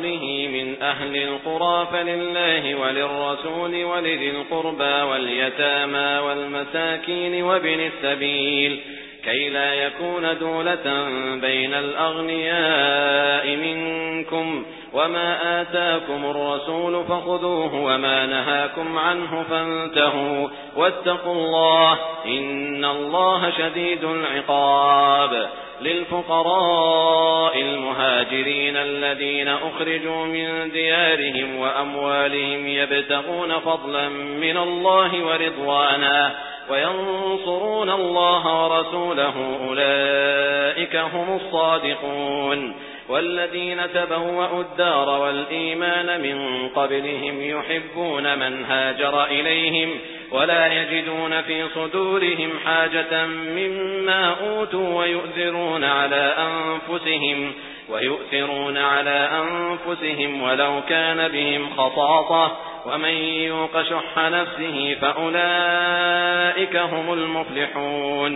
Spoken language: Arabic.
على رسوله من أهل القرى فلله وللرسول ولذي القربى واليتامى والمساكين وابن السبيل كي لا يكون دولة بين الأغنياء منكم وما آتاكم الرسول فخذوه وما نهاكم عنه فانتهوا واتقوا الله إن الله شديد العقاب للفقراء المهاجرين الذين أخرجوا من ديارهم وأموالهم يبتغون فضلا من الله ورضوانا وينصرون الله ورسوله أولئك هم الصادقون والذين تبوأوا الدار والإيمان من قبلهم يحبون من هاجر إليهم ولا يجدون في صدورهم حاجة مما أوتوا ويؤثرون على أنفسهم ويؤثرون على أنفسهم ولو كان بهم خطاطة ومن يوق شح نفسه فأولئك هم المفلحون